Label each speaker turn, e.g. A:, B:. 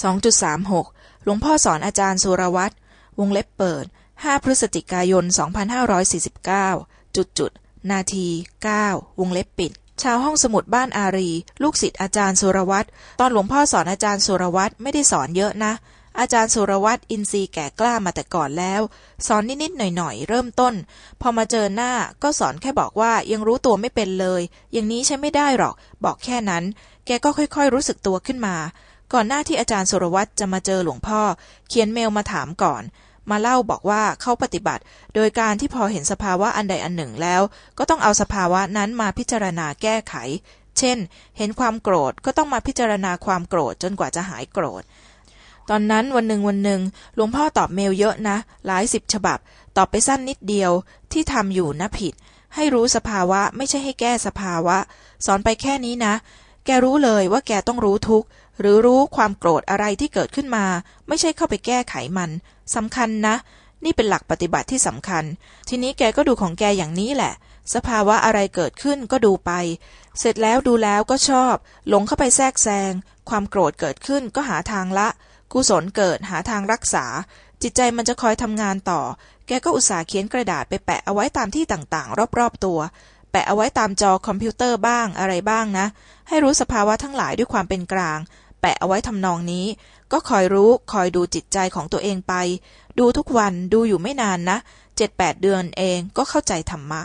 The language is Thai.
A: 2.36 หลวงพ่อสอนอาจารย์สุรวัตรวงเล็บเปิด 5 พฤศจิกายน 2549 จุดจุด นาที 9 วงเล็บปิด ชาวห้องสมุดบ้านอารี ลูกศิษย์อาจารย์สุรวัตรตอนหลวงพ่อสอนอาจารย์สุรวัตรไม่ได้สอนเยอะนะ อาจารย์สุรวัตรอินทรีย์แก่กล้ามาแต่ก่อนแล้ว สอนนิดๆหน่อยๆ เริ่มต้น พอมาเจอหน้าก็สอนแค่บอกว่ายังรู้ตัวไม่เป็นเลย อย่างนี้ใช้ไม่ได้หรอก บอกแค่นั้น แกก็ค่อยๆ รู้สึกตัวขึ้นมา ก่อนหน้าที่อาจารย์สุรวัตรจะมาเจอหลวงพ่อ เขียนเมลมาถามก่อน มาเล่าบอกว่าเขาปฏิบัติ โดยการที่พอเห็นสภาวะอันใดอันหนึ่งแล้ว ก็ต้องเอาสภาวะนั้นมาพิจารณาแก้ไข เช่น เห็นความโกรธก็ต้องมาพิจารณาความโกรธจนกว่าจะหายโกรธ ตอนนั้นวันหนึ่งวันหนึ่งหลวงพ่อตอบเมลเยอะนะ หลายสิบฉบับ ตอบไปสั้นนิดเดียวที่ทำอยู่นะผิด ให้รู้สภาวะไม่ใช่ให้แก้สภาวะ สอนไปแค่นี้นะ แกรู้เลยว่าแกต้องรู้ทุกข์หรือรู้ความโกรธอะไรที่เกิดขึ้นมา ไม่ใช่เข้าไปแก้ไขมันสำคัญนะ นี่เป็นหลักปฏิบัติที่สำคัญ ทีนี้แกก็ดูของแกอย่างนี้แหละ สภาวะอะไรเกิดขึ้นก็ดูไป เสร็จแล้วดูแล้วก็ชอบ หลงเข้าไปแทรกแซง ความโกรธเกิดขึ้นก็หาทางละ กุศลเกิดหาทางรักษา จิตใจมันจะคอยทำงานต่อ แกก็อุตส่าห์เขียนกระดาษไปแปะเอาไว้ตามที่ต่างๆ รอบๆตัว แปะเอาไว้ตามจอคอมพิวเตอร์บ้างอะไรบ้างนะ ให้รู้สภาวะทั้งหลายด้วยความเป็นกลาง แปะเอาไว้ทำนองนี้ ก็คอยรู้คอยดูจิตใจของตัวเองไป ดูทุกวันดูอยู่ไม่นานนะเจ็ดแปดเดือนเองก็เข้าใจธรรมะ